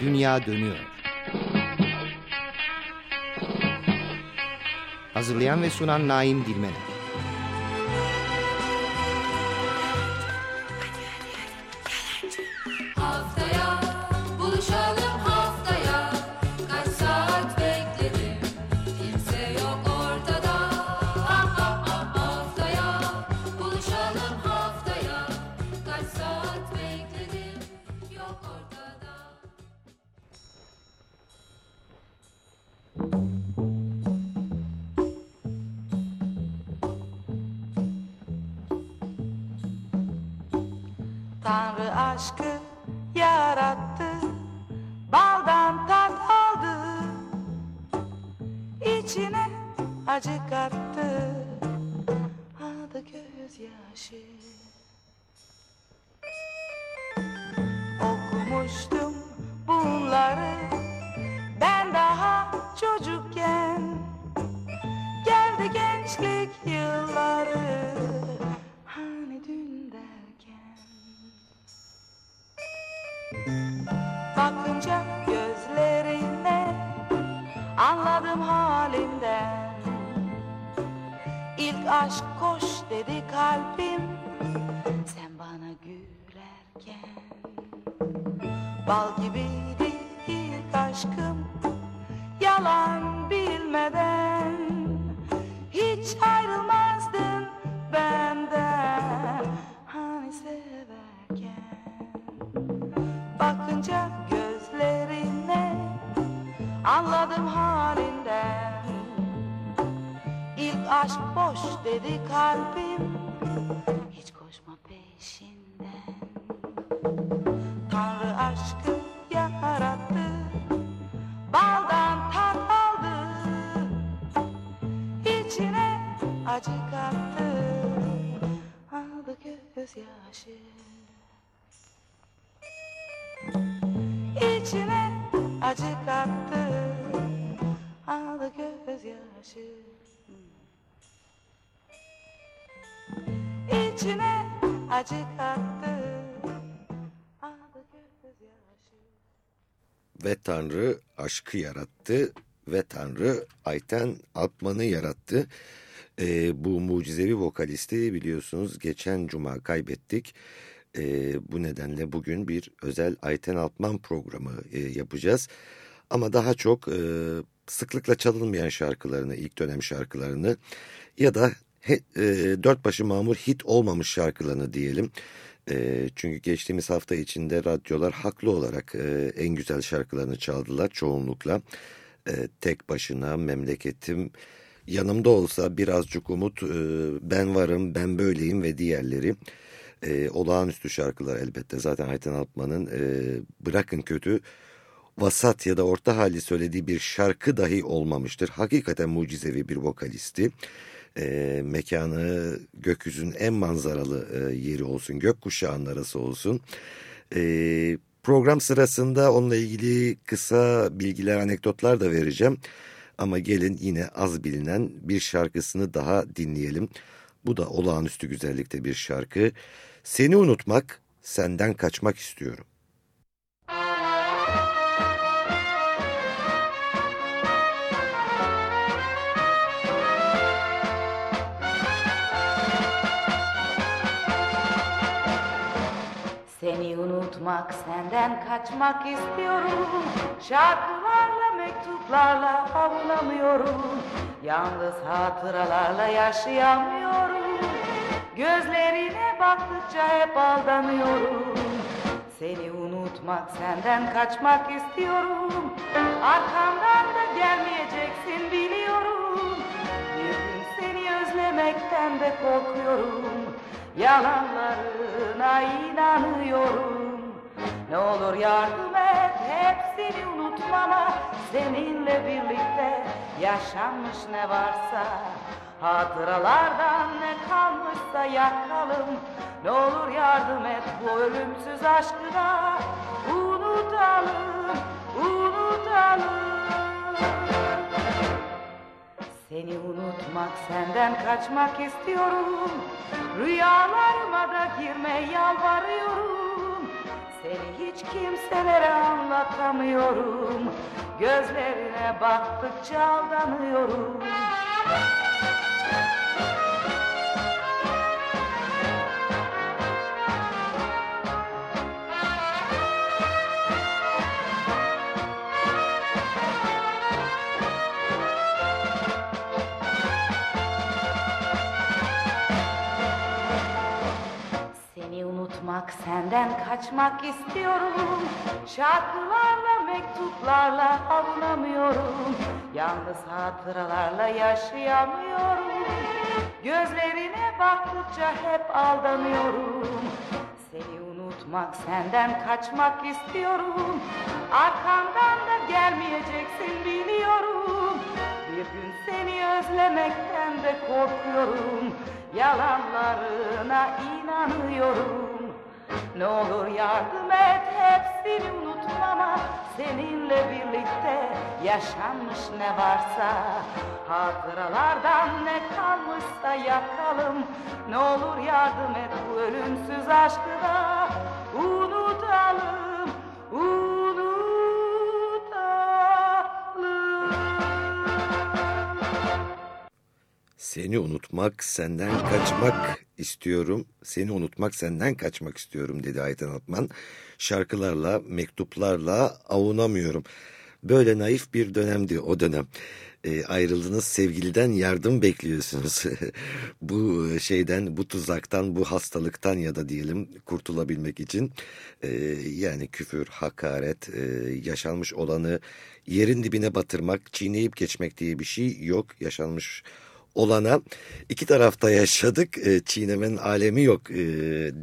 Dünya Dönüyor. Hazırlayan ve sunan Naim Dilmener. Bal gibiydi ilk aşkım Yalan bilmeden. Hiç ayrılmazdın benden Hani severken. Bakınca gözlerine Anladım halinden. İlk aşk boş dedi kalbim gözyaşı İçine acı kattı. Aldı gözyaşı İçine acı kattı. Ve Tanrı aşkı yarattı. Ve Tanrı Ayten Altman'ı yarattı. Ee, bu mucizevi vokalisti biliyorsunuz geçen cuma kaybettik. Ee, bu nedenle bugün bir özel Ayten Altman programı e, yapacağız. Ama daha çok e, sıklıkla çalınmayan şarkılarını, ilk dönem şarkılarını ya da he, e, dört başı mamur hit olmamış şarkılarını diyelim. E, çünkü geçtiğimiz hafta içinde radyolar haklı olarak e, en güzel şarkılarını çaldılar çoğunlukla. E, tek başına memleketim yanımda olsa birazcık umut e, ben varım ben böyleyim ve diğerleri. E, olağanüstü şarkılar elbette zaten Ayten Altman'ın e, bırakın kötü vasat ya da orta hali söylediği bir şarkı dahi olmamıştır. Hakikaten mucizevi bir vokalisti. E, mekanı gökyüzünün en manzaralı e, yeri olsun, gökkuşağının arası olsun. E, program sırasında onunla ilgili kısa bilgiler, anekdotlar da vereceğim. Ama gelin yine az bilinen bir şarkısını daha dinleyelim. Bu da olağanüstü güzellikte bir şarkı. Seni unutmak, senden kaçmak istiyorum. Unutmak, senden kaçmak istiyorum. Şarkılarla, mektuplarla avunamıyorum. Yalnız hatıralarla yaşayamıyorum. Gözlerine baktıkça hep aldanıyorum. Seni unutmak, senden kaçmak istiyorum. Arkamdan da gelmeyeceksin biliyorum. Bir gün seni özlemekten de korkuyorum. Yalanlarına inanıyorum. Ne olur yardım et hepsini unutmama Seninle birlikte yaşanmış ne varsa Hatıralardan ne kalmışsa yakalım Ne olur yardım et bu ölümsüz aşkı da Unutalım, unutalım Seni unutmak, senden kaçmak istiyorum. Rüyalarıma da girme yalvarıyorum. Seni hiç kimselere anlatamıyorum. Gözlerine baktıkça aldanıyorum unutmak, senden kaçmak istiyorum. Şarkılarla, mektuplarla avunamıyorum. Yalnız hatıralarla yaşayamıyorum. Gözlerine baktıkça hep aldanıyorum. Seni unutmak, senden kaçmak istiyorum. Arkamdan da gelmeyeceksin biliyorum. Bir gün seni özlemekten de korkuyorum. Yalanlarına inanıyorum. Ne olur yardım et hepsini unutmama Seninle birlikte yaşanmış ne varsa Hatıralardan ne kalmışsa yakalım. Ne olur yardım et bu ölümsüz aşkı da Unutalım, unutalım. Seni unutmak, senden kaçmak istiyorum. Seni unutmak, senden kaçmak istiyorum dedi Ayten Altman. Şarkılarla, mektuplarla avunamıyorum. Böyle naif bir dönemdi o dönem. E, ayrıldınız sevgiliden yardım bekliyorsunuz. bu şeyden, bu tuzaktan, bu hastalıktan ya da diyelim kurtulabilmek için. E, yani küfür, hakaret, e, yaşanmış olanı yerin dibine batırmak, çiğneyip geçmek diye bir şey yok. Yaşanmış olana iki tarafta yaşadık e, çiğnemenin alemi yok e,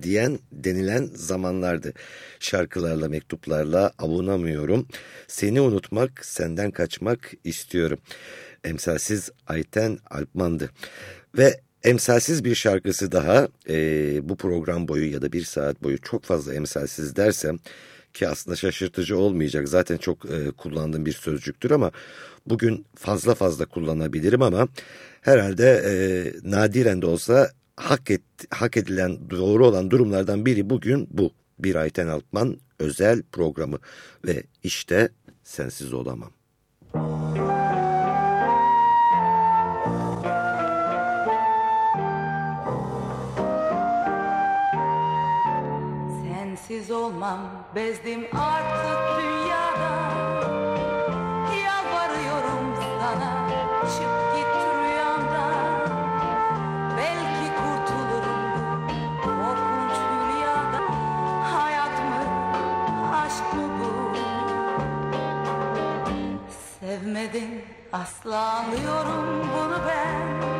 diyen denilen zamanlardı. Şarkılarla mektuplarla avunamıyorum. Seni unutmak senden kaçmak istiyorum. Emsalsiz Ayten Alpman'dı. Ve emsalsiz bir şarkısı daha e, bu program boyu ya da bir saat boyu çok fazla emsalsiz dersem ki aslında şaşırtıcı olmayacak. Zaten çok e, kullandığım bir sözcüktür ama bugün fazla fazla kullanabilirim ama herhalde e, nadiren de olsa hak, et, hak edilen doğru olan durumlardan biri bugün bu. Bir Ayten Altman özel programı ve işte sensiz olamam. Sensiz olmam bezdim artık dünyadan Sevmedim asla anlıyorum bunu ben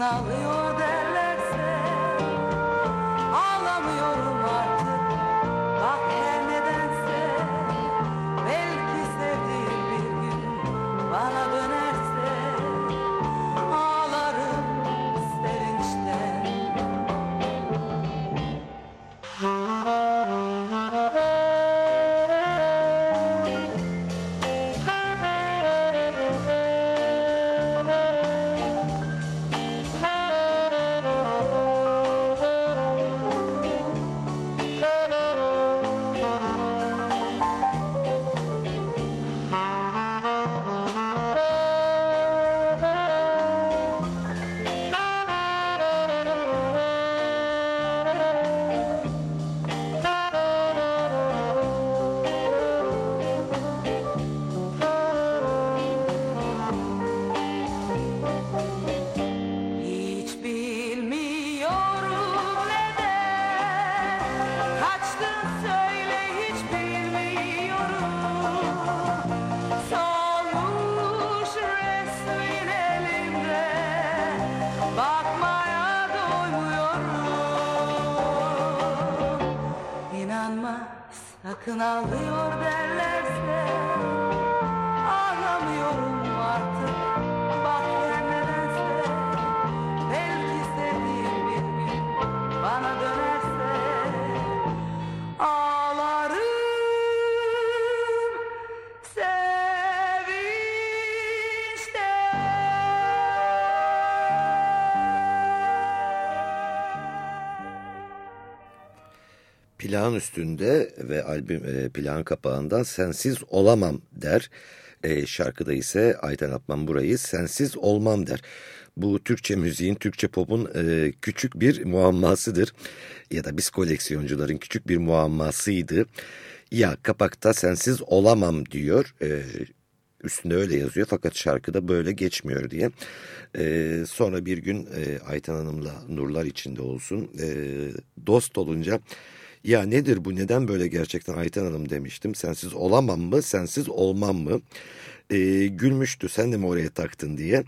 ağlıyor now they Plağın üstünde ve albüm e, plağın kapağında sensiz olamam der. E, şarkıda ise Ayten Atman burayı sensiz olmam der. Bu Türkçe müziğin, Türkçe popun e, küçük bir muammasıdır. Ya da biz koleksiyoncuların küçük bir muammasıydı. Ya kapakta sensiz olamam diyor. E, üstünde öyle yazıyor fakat şarkıda böyle geçmiyor diye. Ee, sonra bir gün e, Ayten Hanım'la nurlar içinde olsun e, dost olunca ya nedir bu neden böyle gerçekten Ayten Hanım demiştim. Sensiz olamam mı sensiz olmam mı? Ee, gülmüştü sen de mi oraya taktın diye.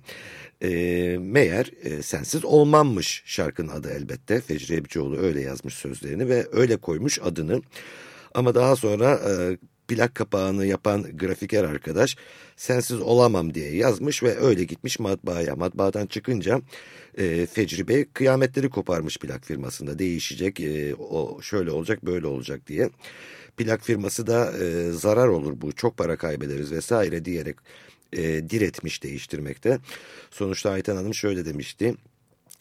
Ee, meğer e, sensiz olmammış şarkının adı elbette. Fecri Ebcioğlu öyle yazmış sözlerini ve öyle koymuş adını. Ama daha sonra e, plak kapağını yapan grafiker arkadaş sensiz olamam diye yazmış ve öyle gitmiş matbaaya. Matbaadan çıkınca e, Fecri Bey kıyametleri koparmış plak firmasında değişecek e, o şöyle olacak böyle olacak diye. Plak firması da e, zarar olur bu çok para kaybederiz vesaire diyerek e, diretmiş değiştirmekte. Sonuçta Ayten Hanım şöyle demişti.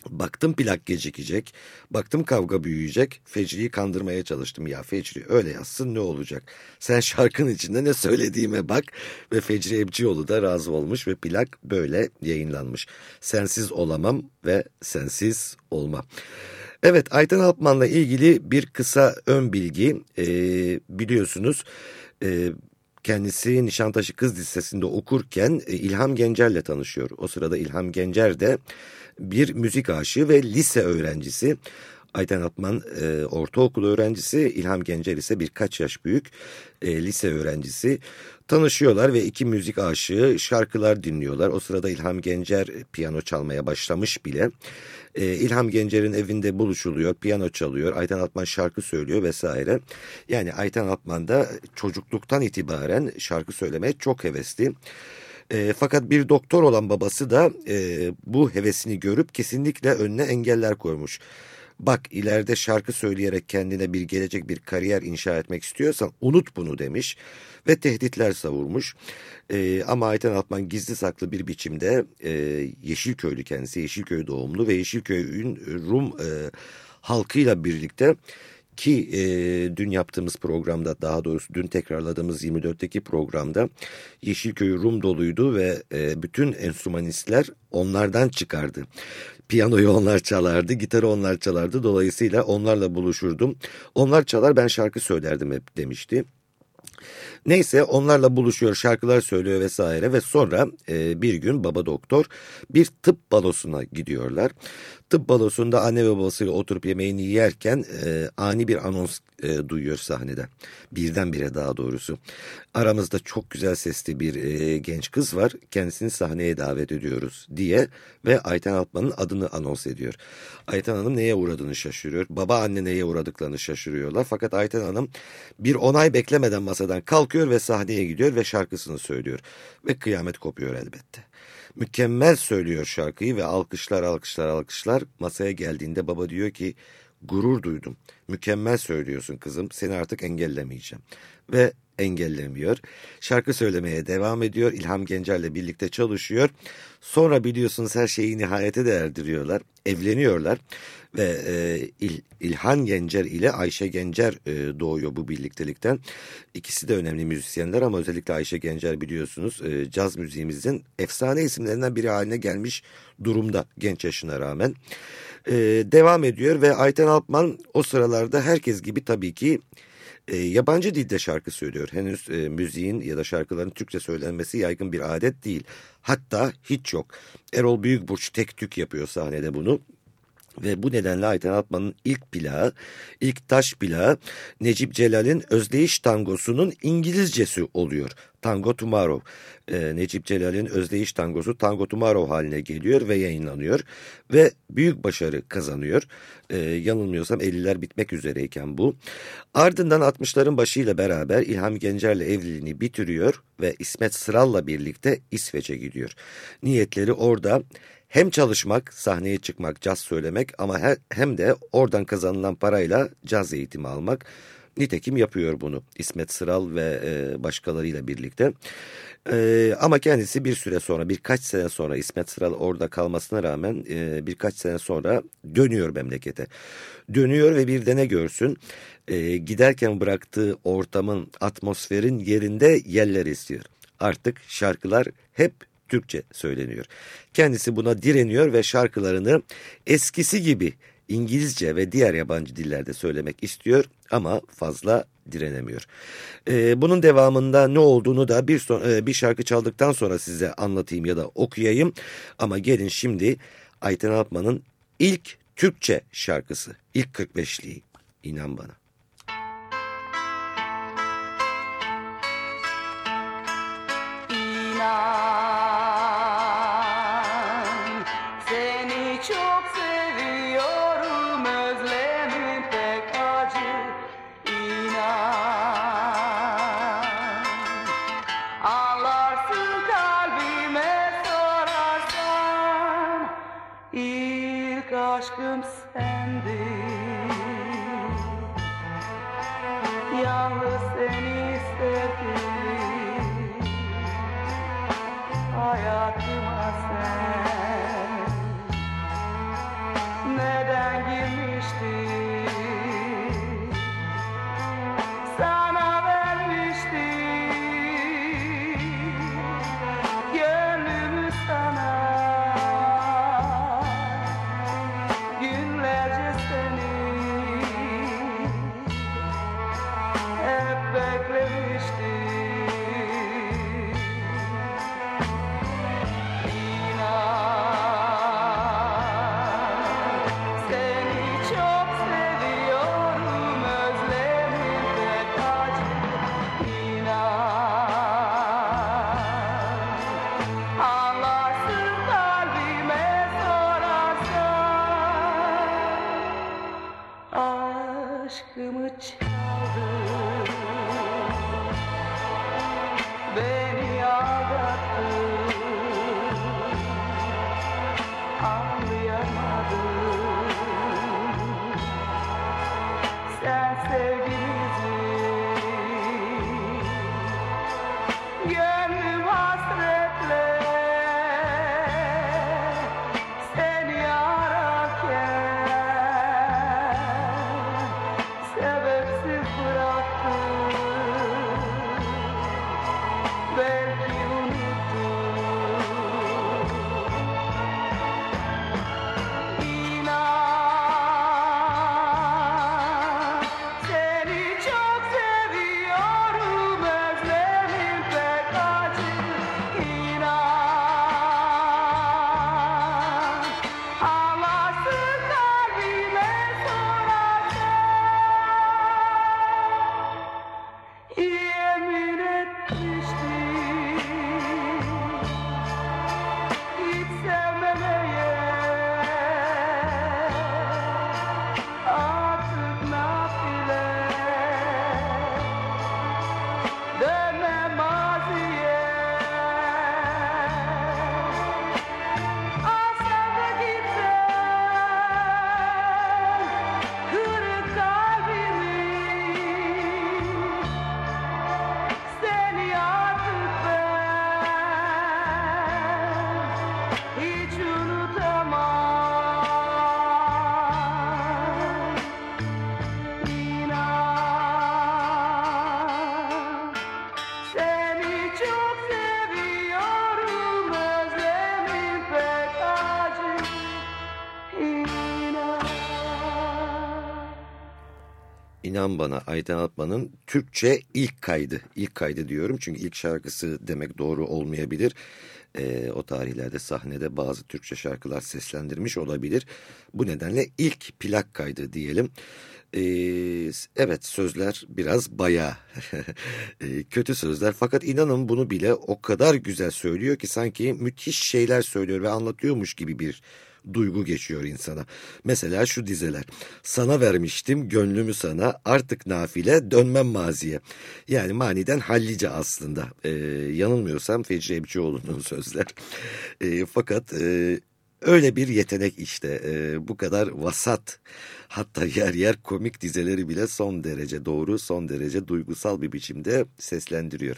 Baktım plak gecikecek, baktım kavga büyüyecek, Fecri'yi kandırmaya çalıştım. Ya Fecri öyle yazsın ne olacak? Sen şarkının içinde ne söylediğime bak ve Fecri Ebcioğlu da razı olmuş ve plak böyle yayınlanmış. Sensiz olamam ve sensiz olmam. Evet Ayten Alpman'la ilgili bir kısa ön bilgi ee, biliyorsunuz... E, kendisi Nişantaşı Kız Lisesi'nde okurken e, İlham Gencer'le tanışıyor. O sırada İlham Gencer de bir müzik aşığı ve lise öğrencisi. Ayten Atman e, ortaokul öğrencisi, İlham Gencer ise birkaç yaş büyük e, lise öğrencisi. Tanışıyorlar ve iki müzik aşığı şarkılar dinliyorlar. O sırada İlham Gencer piyano çalmaya başlamış bile. E, İlham Gencer'in evinde buluşuluyor, piyano çalıyor, Ayten Altman şarkı söylüyor vesaire. Yani Ayten Altman da çocukluktan itibaren şarkı söylemeye çok hevesli. E, fakat bir doktor olan babası da e, bu hevesini görüp kesinlikle önüne engeller koymuş. Bak ileride şarkı söyleyerek kendine bir gelecek bir kariyer inşa etmek istiyorsan unut bunu demiş ve tehditler savurmuş. E, ama Ayten Altman gizli saklı bir biçimde e, Yeşilköylü kendisi Yeşilköy doğumlu ve Yeşilköy'ün Rum e, halkıyla birlikte ki e, dün yaptığımız programda daha doğrusu dün tekrarladığımız 24'teki programda Yeşilköy Rum doluydu ve e, bütün enstrümanistler onlardan çıkardı. Piyanoyu onlar çalardı, gitarı onlar çalardı. Dolayısıyla onlarla buluşurdum. Onlar çalar ben şarkı söylerdim hep demişti. Neyse onlarla buluşuyor, şarkılar söylüyor vesaire ve sonra e, bir gün baba doktor bir tıp balosuna gidiyorlar. Tıp balosunda anne ve babasıyla oturup yemeğini yerken e, ani bir anons e, duyuyor sahnede. Birdenbire daha doğrusu. Aramızda çok güzel sesli bir e, genç kız var. Kendisini sahneye davet ediyoruz diye ve Ayten Altman'ın adını anons ediyor. Ayten Hanım neye uğradığını şaşırıyor. Baba anne neye uğradıklarını şaşırıyorlar. Fakat Ayten Hanım bir onay beklemeden masadan kalkıyor ve sahneye gidiyor ve şarkısını söylüyor. Ve kıyamet kopuyor elbette. Mükemmel söylüyor şarkıyı ve alkışlar alkışlar alkışlar. Masaya geldiğinde baba diyor ki gurur duydum. Mükemmel söylüyorsun kızım seni artık engellemeyeceğim. Ve engellemiyor. Şarkı söylemeye devam ediyor. İlham Gencer'le birlikte çalışıyor. Sonra biliyorsunuz her şeyi nihayete de erdiriyorlar. Evleniyorlar. Ve e, İl, İlhan Gencer ile Ayşe Gencer e, doğuyor bu birliktelikten. İkisi de önemli müzisyenler ama özellikle Ayşe Gencer biliyorsunuz e, caz müziğimizin efsane isimlerinden biri haline gelmiş durumda genç yaşına rağmen. Devam ediyor ve Ayten Alpman o sıralarda herkes gibi tabii ki e, yabancı dilde şarkı söylüyor. Henüz e, müziğin ya da şarkıların Türkçe söylenmesi yaygın bir adet değil. Hatta hiç yok. Erol Büyükburç tek tük yapıyor sahnede bunu. Ve bu nedenle Ayten Altman'ın ilk plağı, ilk taş plağı Necip Celal'in Özdeyiş Tangosu'nun İngilizcesi oluyor. Tango Tomorrow. Ee, Necip Celal'in Özdeyiş Tangosu Tango Tomorrow haline geliyor ve yayınlanıyor. Ve büyük başarı kazanıyor. Ee, yanılmıyorsam 50'ler bitmek üzereyken bu. Ardından 60'ların başıyla beraber İlham Gencer'le evliliğini bitiriyor ve İsmet Sıral'la birlikte İsveç'e gidiyor. Niyetleri orada hem çalışmak, sahneye çıkmak, caz söylemek ama hem de oradan kazanılan parayla caz eğitimi almak. Nitekim yapıyor bunu İsmet Sıral ve e, başkalarıyla birlikte. E, ama kendisi bir süre sonra birkaç sene sonra İsmet Sıral orada kalmasına rağmen e, birkaç sene sonra dönüyor memlekete. Dönüyor ve bir de ne görsün e, giderken bıraktığı ortamın atmosferin yerinde yerler istiyor. Artık şarkılar hep Türkçe söyleniyor. Kendisi buna direniyor ve şarkılarını eskisi gibi İngilizce ve diğer yabancı dillerde söylemek istiyor ama fazla direnemiyor. Ee, bunun devamında ne olduğunu da bir, son, e, bir şarkı çaldıktan sonra size anlatayım ya da okuyayım. Ama gelin şimdi Ayten Altman'ın ilk Türkçe şarkısı, ilk 45'liği. İnan bana. İlk aşkım sendin. Yalnız İnan bana Ayten Altman'ın Türkçe ilk kaydı. İlk kaydı diyorum çünkü ilk şarkısı demek doğru olmayabilir. Ee, o tarihlerde sahnede bazı Türkçe şarkılar seslendirmiş olabilir. Bu nedenle ilk plak kaydı diyelim. Ee, evet sözler biraz bayağı ee, kötü sözler fakat inanın bunu bile o kadar güzel söylüyor ki sanki müthiş şeyler söylüyor ve anlatıyormuş gibi bir duygu geçiyor insana. Mesela şu dizeler. Sana vermiştim gönlümü sana artık nafile dönmem maziye. Yani maniden hallice aslında. Ee, yanılmıyorsam Fecri Ebcioğlu'nun sözler. Ee, fakat e, öyle bir yetenek işte. Ee, bu kadar vasat hatta yer yer komik dizeleri bile son derece doğru, son derece duygusal bir biçimde seslendiriyor.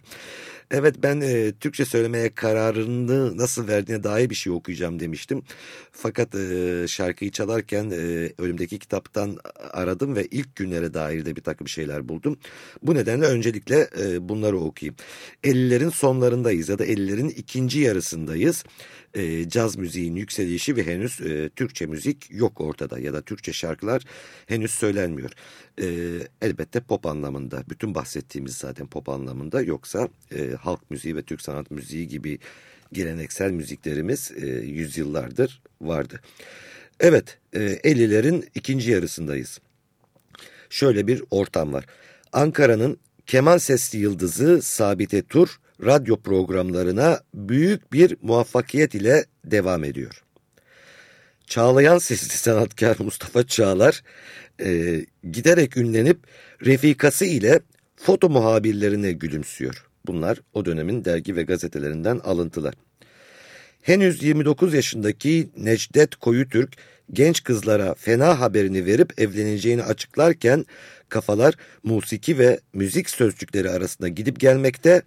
Evet ben e, Türkçe söylemeye kararını nasıl verdiğine dair bir şey okuyacağım demiştim. Fakat e, şarkıyı çalarken e, önümdeki kitaptan aradım ve ilk günlere dair de bir takım şeyler buldum. Bu nedenle öncelikle e, bunları okuyayım. 50'lerin sonlarındayız ya da 50'lerin ikinci yarısındayız. E, caz müziğin yükselişi ve henüz e, Türkçe müzik yok ortada ya da Türkçe şarkılar henüz söylenmiyor. E, elbette pop anlamında bütün bahsettiğimiz zaten pop anlamında yoksa e, halk müziği ve Türk sanat müziği gibi geleneksel müziklerimiz e, yüzyıllardır vardı. Evet e, 50'lerin ikinci yarısındayız. Şöyle bir ortam var. Ankara'nın keman sesli yıldızı Sabite Tur radyo programlarına büyük bir muvaffakiyet ile devam ediyor. Çağlayan sesli sanatkar Mustafa Çağlar e, giderek ünlenip refikası ile foto muhabirlerine gülümsüyor. Bunlar o dönemin dergi ve gazetelerinden alıntılar. Henüz 29 yaşındaki Necdet Koyutürk genç kızlara fena haberini verip evleneceğini açıklarken kafalar musiki ve müzik sözcükleri arasında gidip gelmekte.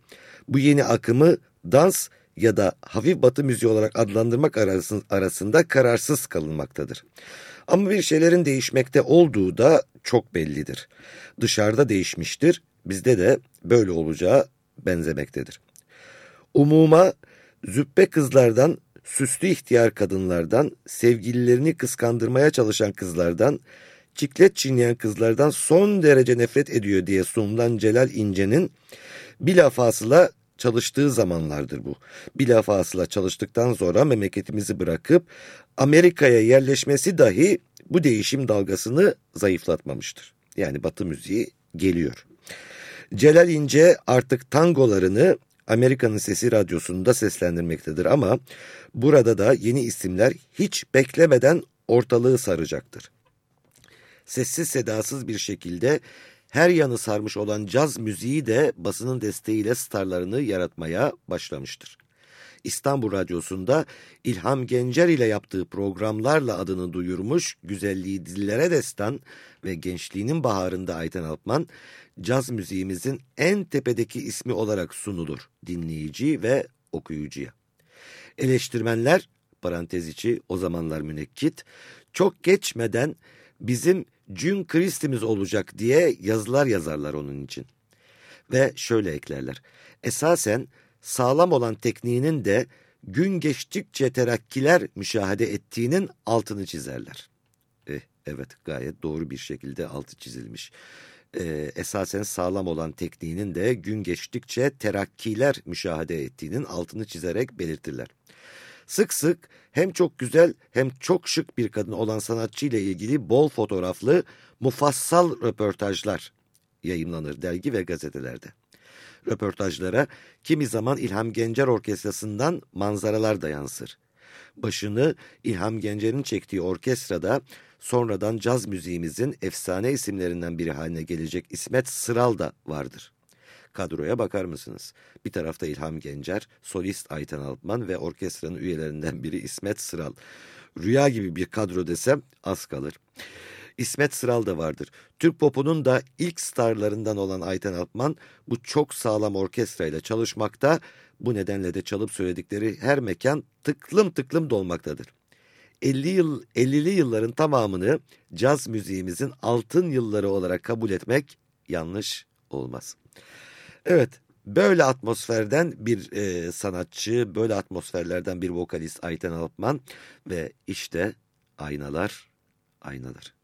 Bu yeni akımı dans ya da hafif batı müziği olarak adlandırmak arasında kararsız kalınmaktadır. Ama bir şeylerin değişmekte olduğu da çok bellidir. Dışarıda değişmiştir, bizde de böyle olacağı benzemektedir. Umuma züppe kızlardan, süslü ihtiyar kadınlardan, sevgililerini kıskandırmaya çalışan kızlardan, çiklet çiğneyen kızlardan son derece nefret ediyor diye sunulan Celal İnce'nin bilafasıla çalıştığı zamanlardır bu. Bilafasıla çalıştıktan sonra memleketimizi bırakıp Amerika'ya yerleşmesi dahi bu değişim dalgasını zayıflatmamıştır. Yani Batı müziği geliyor. Celal İnce artık tangolarını Amerika'nın Sesi Radyosu'nda seslendirmektedir ama burada da yeni isimler hiç beklemeden ortalığı saracaktır. Sessiz sedasız bir şekilde her yanı sarmış olan caz müziği de basının desteğiyle starlarını yaratmaya başlamıştır. İstanbul Radyosu'nda İlham Gencer ile yaptığı programlarla adını duyurmuş güzelliği dillere destan ve gençliğinin baharında Ayten Altman, caz müziğimizin en tepedeki ismi olarak sunulur dinleyici ve okuyucuya. Eleştirmenler, parantez içi o zamanlar münekkit, çok geçmeden bizim June Christ'imiz olacak diye yazılar yazarlar onun için. Ve şöyle eklerler. Esasen sağlam olan tekniğinin de gün geçtikçe terakkiler müşahede ettiğinin altını çizerler. Eh, evet gayet doğru bir şekilde altı çizilmiş. Ee, esasen sağlam olan tekniğinin de gün geçtikçe terakkiler müşahede ettiğinin altını çizerek belirtirler. Sık sık hem çok güzel hem çok şık bir kadın olan sanatçı ile ilgili bol fotoğraflı mufassal röportajlar yayınlanır dergi ve gazetelerde. Röportajlara kimi zaman İlham Gencer Orkestrası'ndan manzaralar da yansır. Başını İlham Gencer'in çektiği orkestrada sonradan caz müziğimizin efsane isimlerinden biri haline gelecek İsmet Sıral da vardır. Kadroya bakar mısınız? Bir tarafta İlham Gencer, solist Ayten Altman ve orkestranın üyelerinden biri İsmet Sıral. Rüya gibi bir kadro desem az kalır. İsmet Sıral da vardır. Türk popunun da ilk starlarından olan Ayten Altman bu çok sağlam orkestrayla çalışmakta. Bu nedenle de çalıp söyledikleri her mekan tıklım tıklım dolmaktadır. 50 yıl 50'li yılların tamamını caz müziğimizin altın yılları olarak kabul etmek yanlış olmaz. Evet, böyle atmosferden bir e, sanatçı, böyle atmosferlerden bir vokalist Ayten Altman ve işte aynalar, aynalar.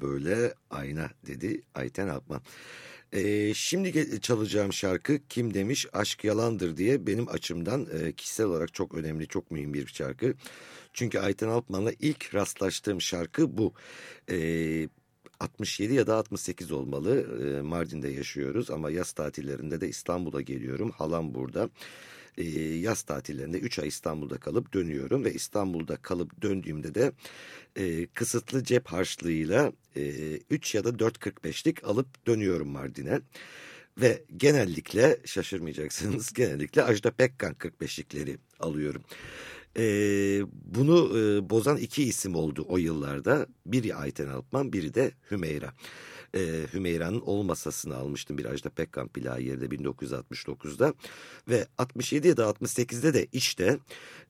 Böyle ayna dedi Ayten Alpman. Ee, şimdi çalacağım şarkı kim demiş aşk yalandır diye benim açımdan e, kişisel olarak çok önemli çok mühim bir şarkı. Çünkü Ayten Alpman'la ilk rastlaştığım şarkı bu. Ee, 67 ya da 68 olmalı Ee, Mardin'de yaşıyoruz ama yaz tatillerinde de İstanbul'a geliyorum halam burada. Ee, yaz tatillerinde 3 ay İstanbul'da kalıp dönüyorum ve İstanbul'da kalıp döndüğümde de e, kısıtlı cep harçlığıyla e, 3 ya da 4.45'lik alıp dönüyorum Mardin'e. Ve genellikle şaşırmayacaksınız genellikle Ajda Pekkan 45'likleri alıyorum. E, bunu e, bozan iki isim oldu o yıllarda. Biri Ayten Alpman biri de Hümeyra. E, Hümeyra'nın Ol Masası'nı almıştım bir Ajda Pekkan plağı yerine 1969'da. Ve 67 ya da 68'de de işte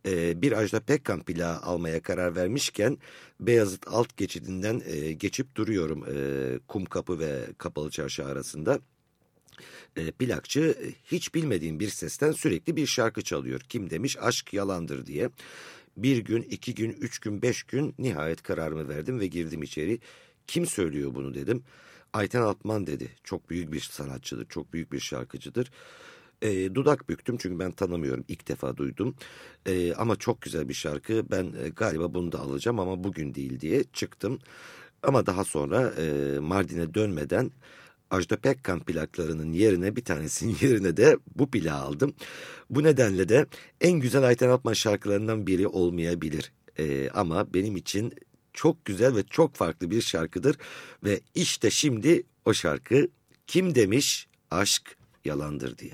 e, bir Ajda Pekkan plağı almaya karar vermişken Beyazıt alt geçidinden e, geçip duruyorum e, Kumkapı ve Kapalı Çarşı arasında. E, plakçı hiç bilmediğim bir sesten sürekli bir şarkı çalıyor. Kim demiş aşk yalandır diye. Bir gün, iki gün, üç gün, beş gün nihayet kararımı verdim ve girdim içeri. Kim söylüyor bunu dedim. Ayten Altman dedi. Çok büyük bir sanatçıdır, çok büyük bir şarkıcıdır. E, dudak büktüm çünkü ben tanımıyorum. ilk defa duydum. E, ama çok güzel bir şarkı. Ben e, galiba bunu da alacağım ama bugün değil diye çıktım. Ama daha sonra e, Mardin'e dönmeden Ajda Pekkan plaklarının yerine bir tanesinin yerine de bu plağı aldım. Bu nedenle de en güzel Ayten Altman şarkılarından biri olmayabilir. E, ama benim için çok güzel ve çok farklı bir şarkıdır. Ve işte şimdi o şarkı kim demiş aşk yalandır diye.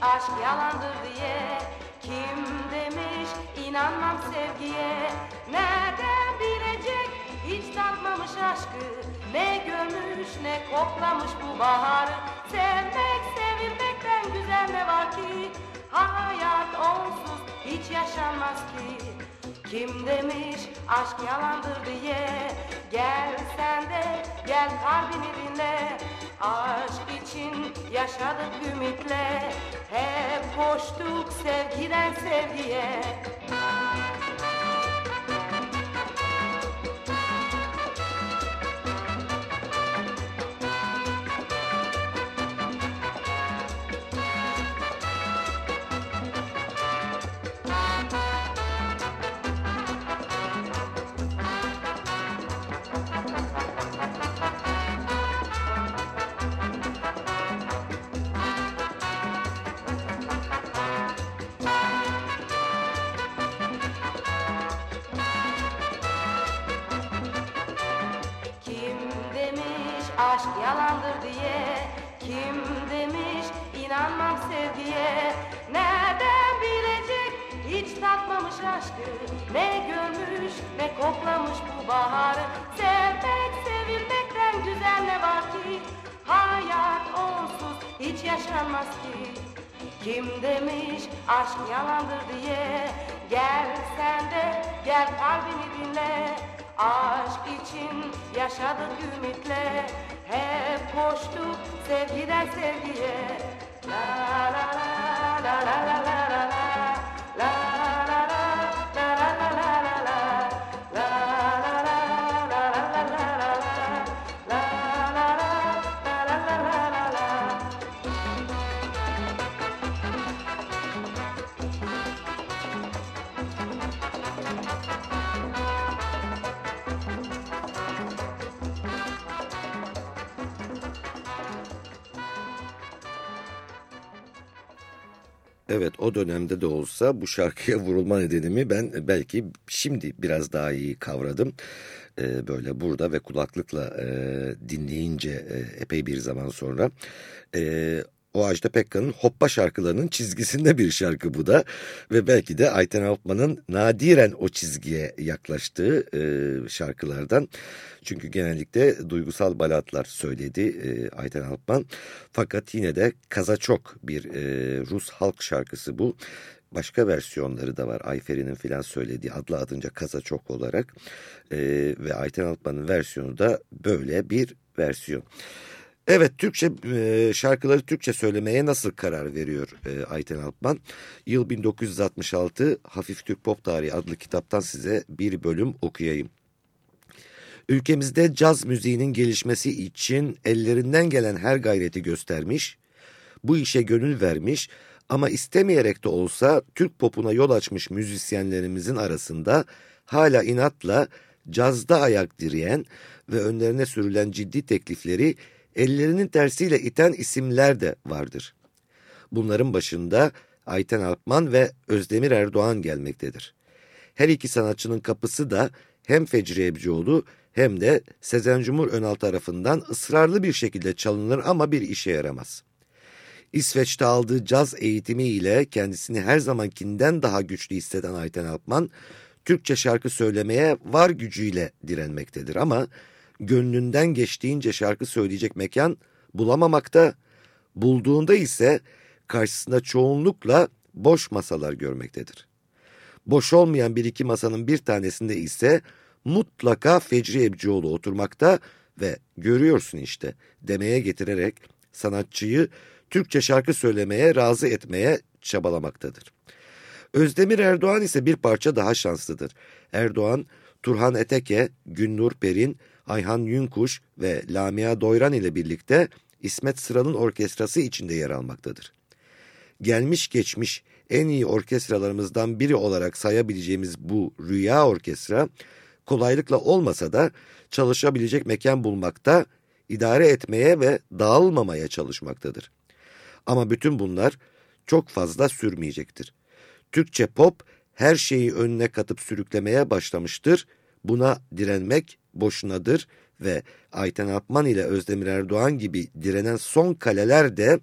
aşk yalandır diye Kim demiş inanmam sev ne koklamış bu baharı. Sevmek sevilmekten güzel ne var ki Hayat onsuz hiç yaşanmaz ki. Kim demiş aşk yalandır diye? Gel sen de gel kalbini dinle. Aşk için yaşadık ümitle. Hep koştuk sevgiden sevgiye yaşanmaz ki. Kim demiş aşk yalandır diye? Gel sen de gel kalbini dinle. Aşk için yaşadık ümitle. Hep koştuk sevgiden sevgiye. La la la la la la la Evet o dönemde de olsa bu şarkıya vurulma nedenimi ben belki şimdi biraz daha iyi kavradım. Ee, böyle burada ve kulaklıkla e, dinleyince e, epey bir zaman sonra. E, o Ajda Pekkan'ın Hoppa şarkılarının çizgisinde bir şarkı bu da. Ve belki de Ayten Alpman'ın nadiren o çizgiye yaklaştığı e, şarkılardan. Çünkü genellikle duygusal balatlar söyledi e, Ayten Alpman. Fakat yine de kaza çok bir e, Rus halk şarkısı bu. Başka versiyonları da var. Ayferi'nin filan söylediği adlı adınca kaza çok olarak. E, ve Ayten Alpman'ın versiyonu da böyle bir versiyon. Evet Türkçe e, şarkıları Türkçe söylemeye nasıl karar veriyor e, Ayten Alpman? Yıl 1966 Hafif Türk Pop Tarihi adlı kitaptan size bir bölüm okuyayım. Ülkemizde caz müziğinin gelişmesi için ellerinden gelen her gayreti göstermiş, bu işe gönül vermiş ama istemeyerek de olsa Türk popuna yol açmış müzisyenlerimizin arasında hala inatla cazda ayak direyen ve önlerine sürülen ciddi teklifleri ellerinin tersiyle iten isimler de vardır. Bunların başında Ayten Alpman ve Özdemir Erdoğan gelmektedir. Her iki sanatçının kapısı da hem Fecri Ebcioğlu hem de Sezen Cumhur Önal tarafından ısrarlı bir şekilde çalınır ama bir işe yaramaz. İsveç'te aldığı caz eğitimiyle kendisini her zamankinden daha güçlü hisseden Ayten Alpman, Türkçe şarkı söylemeye var gücüyle direnmektedir ama gönlünden geçtiğince şarkı söyleyecek mekan bulamamakta, bulduğunda ise karşısında çoğunlukla boş masalar görmektedir. Boş olmayan bir iki masanın bir tanesinde ise mutlaka Fecri Ebcioğlu oturmakta ve görüyorsun işte demeye getirerek sanatçıyı Türkçe şarkı söylemeye razı etmeye çabalamaktadır. Özdemir Erdoğan ise bir parça daha şanslıdır. Erdoğan, Turhan Eteke, Günnur Perin, Ayhan Yünkuş ve Lamia Doyran ile birlikte İsmet Sıral'ın orkestrası içinde yer almaktadır. Gelmiş geçmiş en iyi orkestralarımızdan biri olarak sayabileceğimiz bu rüya orkestra kolaylıkla olmasa da çalışabilecek mekan bulmakta, idare etmeye ve dağılmamaya çalışmaktadır. Ama bütün bunlar çok fazla sürmeyecektir. Türkçe pop her şeyi önüne katıp sürüklemeye başlamıştır. Buna direnmek boşunadır ve Ayten Apman ile Özdemir Erdoğan gibi direnen son kaleler de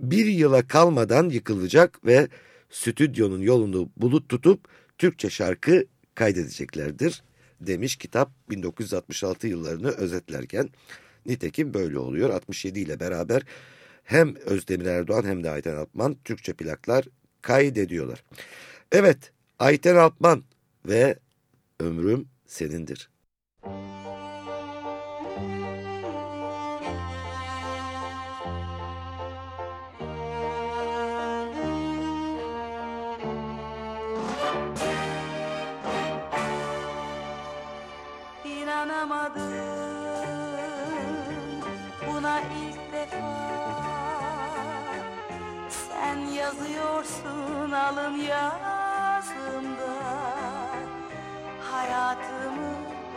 bir yıla kalmadan yıkılacak ve stüdyonun yolunu bulut tutup Türkçe şarkı kaydedeceklerdir demiş kitap 1966 yıllarını özetlerken. Nitekim böyle oluyor. 67 ile beraber hem Özdemir Erdoğan hem de Ayten Altman Türkçe plaklar kaydediyorlar. Evet Ayten Altman ve Ömrüm Senindir. Yazıyorsun alın yazımda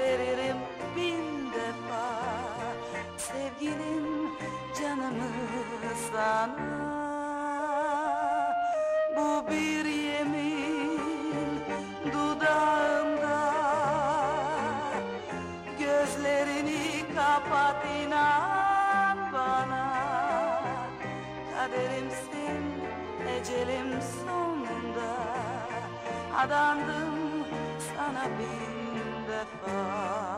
veririm bin defa. Sevgilim canımı sana. Bu bir yemin dudağımda Gözlerini kapat inan bana. Kaderimsin ecelim sonunda. Adandım sana bin defa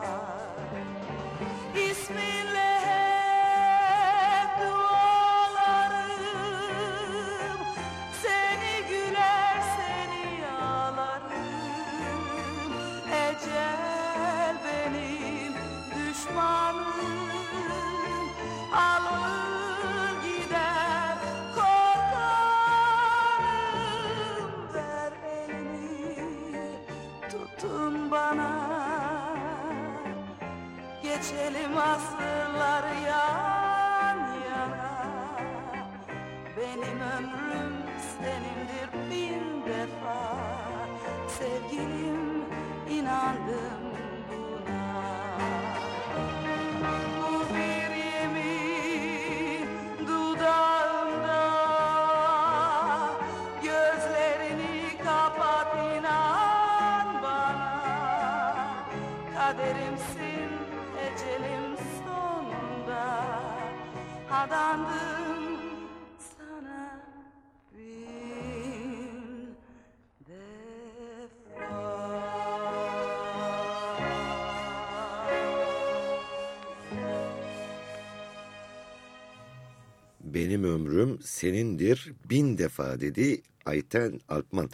Benim ömrüm senindir bin defa dedi Ayten Altman.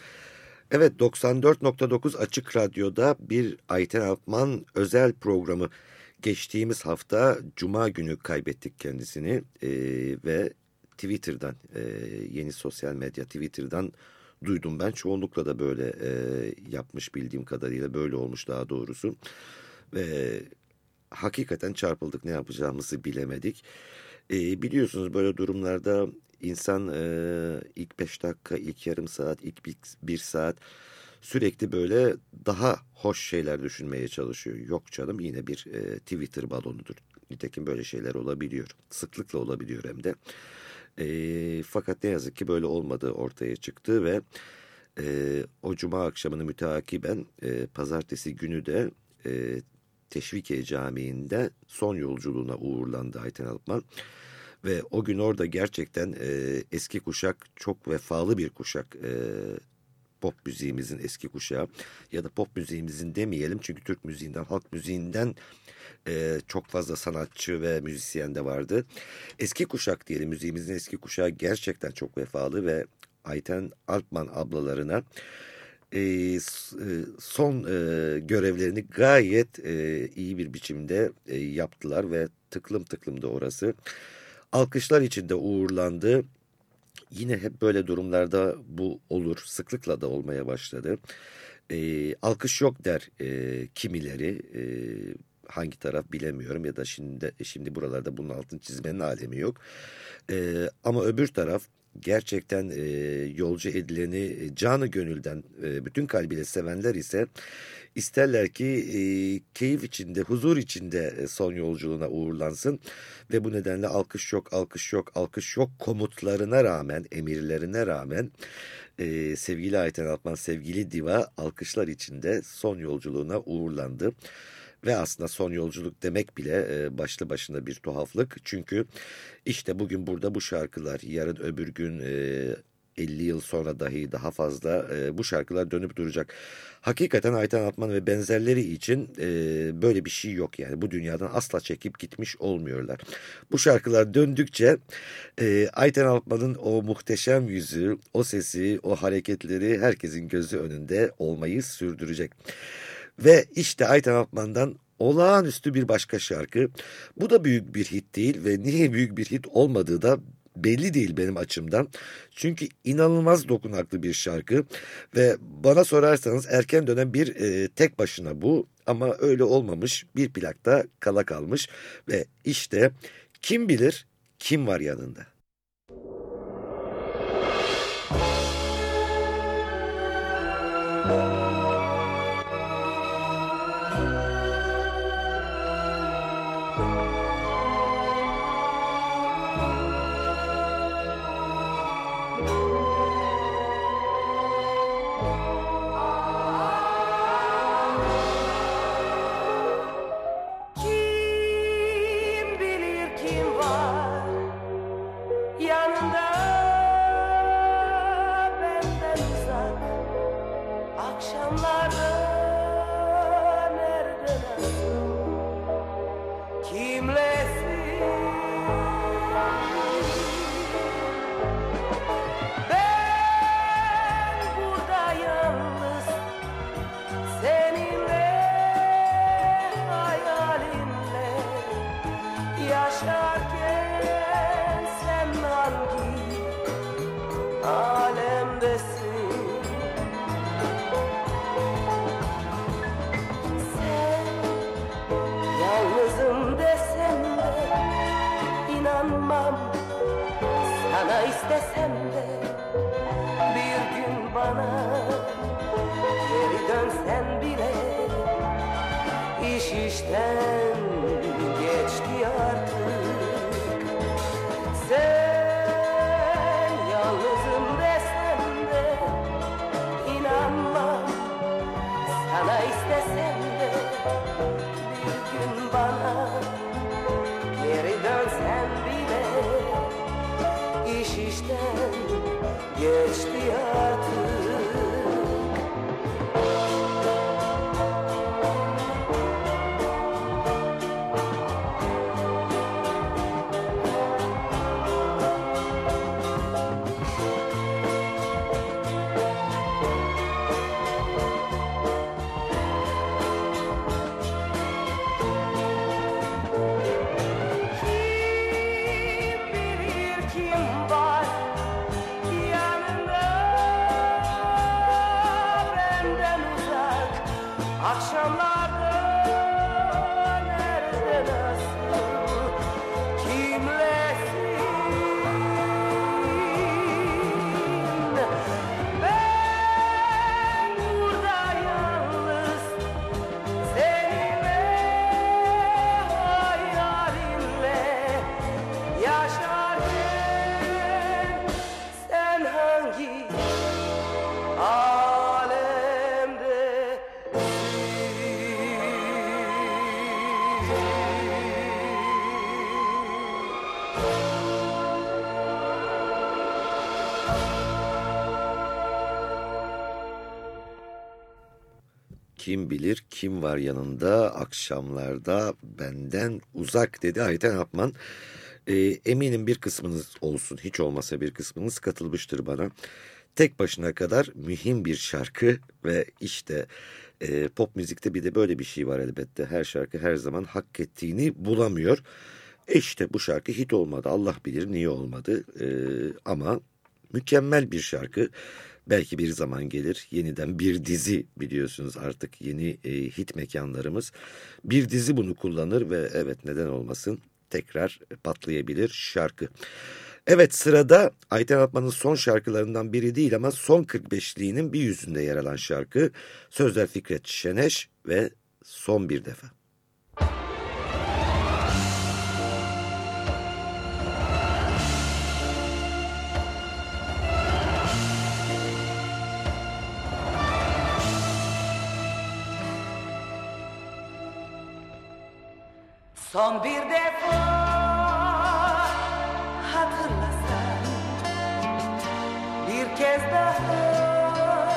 Evet 94.9 Açık Radyo'da bir Ayten Altman özel programı. Geçtiğimiz hafta Cuma günü kaybettik kendisini ee, ve Twitter'dan e, yeni sosyal medya Twitter'dan duydum ben. Çoğunlukla da böyle e, yapmış bildiğim kadarıyla böyle olmuş daha doğrusu. Ve hakikaten çarpıldık ne yapacağımızı bilemedik. E, biliyorsunuz böyle durumlarda insan e, ilk beş dakika, ilk yarım saat, ilk bir, bir saat sürekli böyle daha hoş şeyler düşünmeye çalışıyor. Yok canım yine bir e, Twitter balonudur. Nitekim böyle şeyler olabiliyor. Sıklıkla olabiliyor hem de. E, fakat ne yazık ki böyle olmadığı ortaya çıktı ve e, o cuma akşamını müteakiben e, pazartesi günü de e, Teşvikiye Camii'nde son yolculuğuna uğurlandı Ayten Altman. Ve o gün orada gerçekten e, eski kuşak çok vefalı bir kuşak. E, pop müziğimizin eski kuşağı ya da pop müziğimizin demeyelim çünkü Türk müziğinden, halk müziğinden e, çok fazla sanatçı ve müzisyen de vardı. Eski kuşak diyelim müziğimizin eski kuşağı gerçekten çok vefalı ve Ayten Altman ablalarına e, e, son e, görevlerini gayet e, iyi bir biçimde e, yaptılar ve tıklım tıklım da orası. Alkışlar içinde uğurlandı. Yine hep böyle durumlarda bu olur. Sıklıkla da olmaya başladı. E, alkış yok der e, kimileri. E, hangi taraf bilemiyorum ya da şimdi şimdi buralarda bunun altını çizmenin alemi yok. E, ama öbür taraf gerçekten e, yolcu edileni e, canı gönülden e, bütün kalbiyle sevenler ise isterler ki e, keyif içinde, huzur içinde e, son yolculuğuna uğurlansın ve bu nedenle alkış yok, alkış yok, alkış yok komutlarına rağmen, emirlerine rağmen e, sevgili Ayten Altman, sevgili Diva alkışlar içinde son yolculuğuna uğurlandı. Ve aslında son yolculuk demek bile e, başlı başına bir tuhaflık. Çünkü işte bugün burada bu şarkılar yarın öbür gün e, 50 yıl sonra dahi daha fazla e, bu şarkılar dönüp duracak. Hakikaten Ayten Altman ve benzerleri için e, böyle bir şey yok yani bu dünyadan asla çekip gitmiş olmuyorlar. Bu şarkılar döndükçe e, Ayten Altman'ın o muhteşem yüzü, o sesi, o hareketleri herkesin gözü önünde olmayı sürdürecek. Ve işte Ayten Altman'dan olağanüstü bir başka şarkı. Bu da büyük bir hit değil ve niye büyük bir hit olmadığı da belli değil benim açımdan. Çünkü inanılmaz dokunaklı bir şarkı ve bana sorarsanız erken dönem bir e, tek başına bu ama öyle olmamış bir plakta kala kalmış ve işte kim bilir kim var yanında. Kim Kim bilir kim var yanında akşamlarda benden uzak dedi Ayten Apman. Ee, eminim bir kısmınız olsun hiç olmasa bir kısmınız katılmıştır bana. Tek başına kadar mühim bir şarkı ve işte e, pop müzikte bir de böyle bir şey var elbette. Her şarkı her zaman hak ettiğini bulamıyor. E işte bu şarkı hit olmadı Allah bilir niye olmadı Ee, ama mükemmel bir şarkı. Belki bir zaman gelir yeniden bir dizi biliyorsunuz artık yeni e, hit mekanlarımız. Bir dizi bunu kullanır ve evet neden olmasın tekrar patlayabilir şarkı. Evet sırada Ayten Atman'ın son şarkılarından biri değil ama son 45'liğinin bir yüzünde yer alan şarkı. Sözler Fikret Şeneş ve son bir defa. Son bir defa hatırlasan Bir kez daha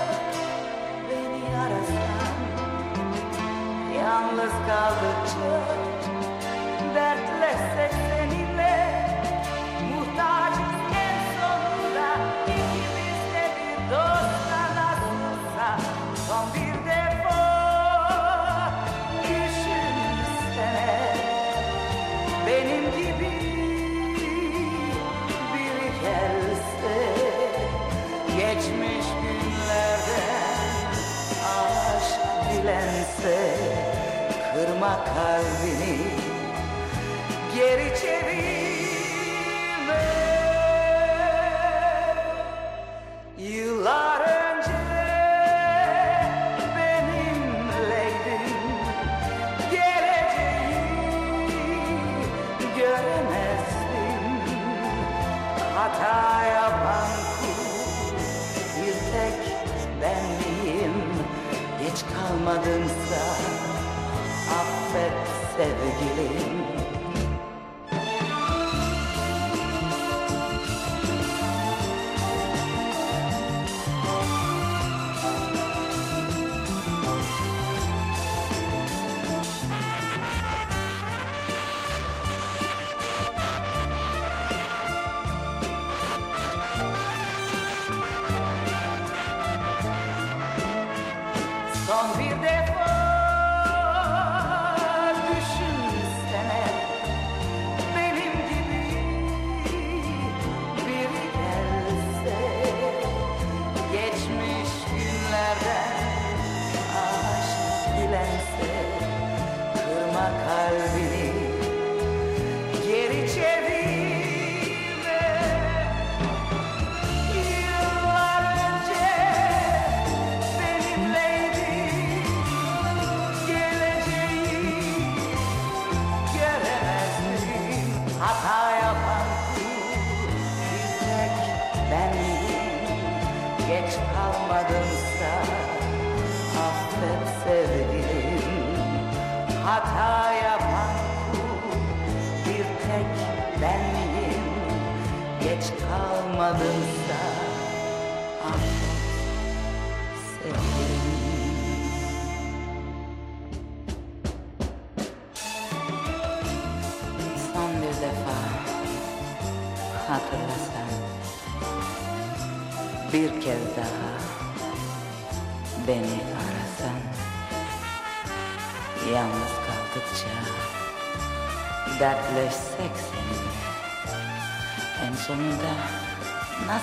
beni arasan Yalnız kaldıkça dertleşsek seninle Kırma kalbini sevgilim Son bir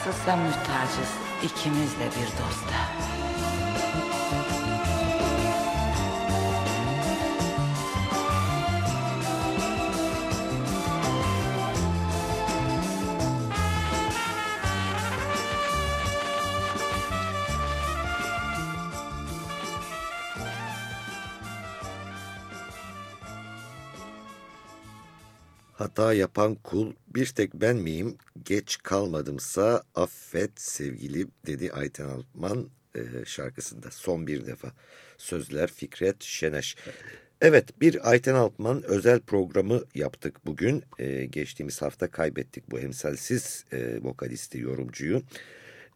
nasılsa muhtacız ikimiz de bir dosta Hata yapan kul bir tek ben miyim? Geç kalmadımsa affet sevgili dedi Ayten Altman e, şarkısında son bir defa. Sözler Fikret Şeneş. Evet bir Ayten Altman özel programı yaptık bugün. E, geçtiğimiz hafta kaybettik bu emsalsiz e, vokalisti, yorumcuyu.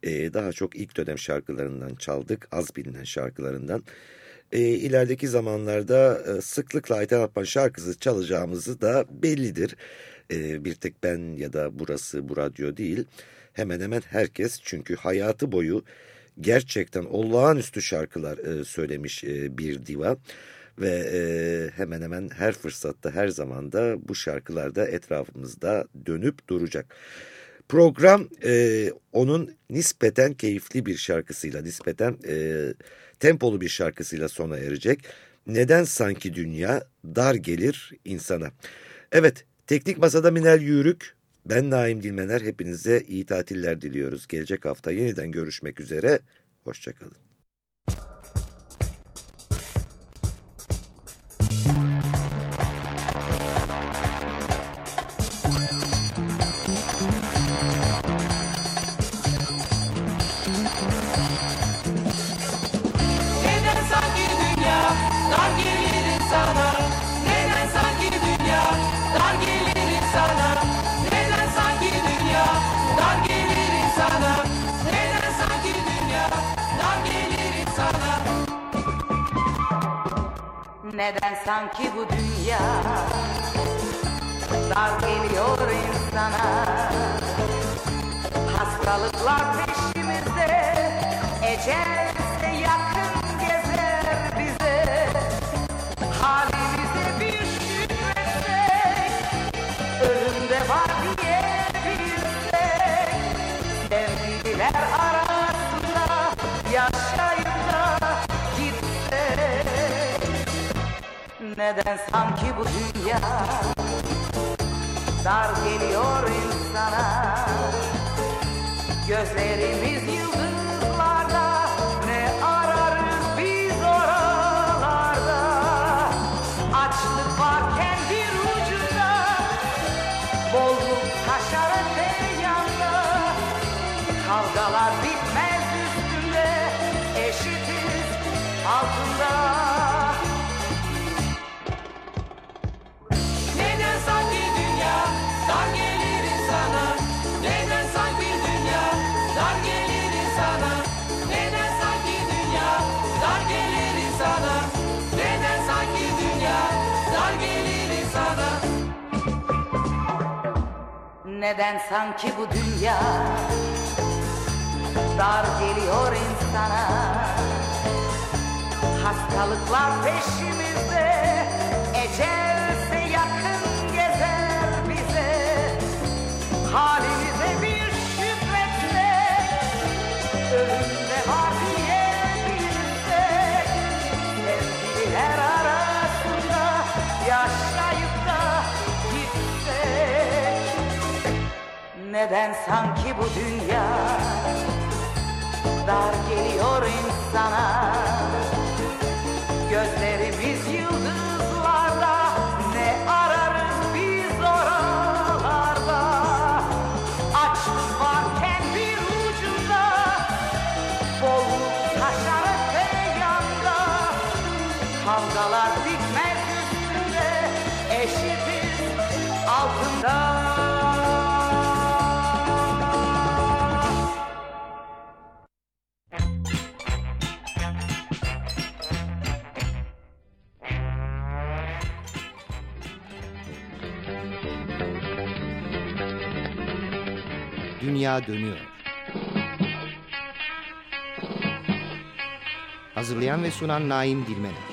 E, daha çok ilk dönem şarkılarından çaldık, az bilinen şarkılarından. E, ilerideki zamanlarda e, sıklıkla Ayten Alpan şarkısı çalacağımızı da bellidir. E, bir tek ben ya da burası bu radyo değil. Hemen hemen herkes çünkü hayatı boyu gerçekten olağanüstü şarkılar e, söylemiş e, bir diva. Ve e, hemen hemen her fırsatta her zamanda bu şarkılarda etrafımızda dönüp duracak. Program e, onun nispeten keyifli bir şarkısıyla, nispeten e, tempolu bir şarkısıyla sona erecek. Neden sanki dünya dar gelir insana? Evet, Teknik Masada Minel Yürük, ben Naim Dilmener. Hepinize iyi tatiller diliyoruz. Gelecek hafta yeniden görüşmek üzere. Hoşçakalın. Neden sanki bu dünya dar geliyor insana? Hastalıklar peşimizde ecel Neden sanki bu dünya dar geliyor insana? Gözlerimiz yuvarlanıyor Neden sanki bu dünya dar geliyor insana? Hastalıklar peşimizde. neden sanki bu dünya dar geliyor insana? Gözleri dünya dönüyor. Hazırlayan ve sunan Naim Dilmener.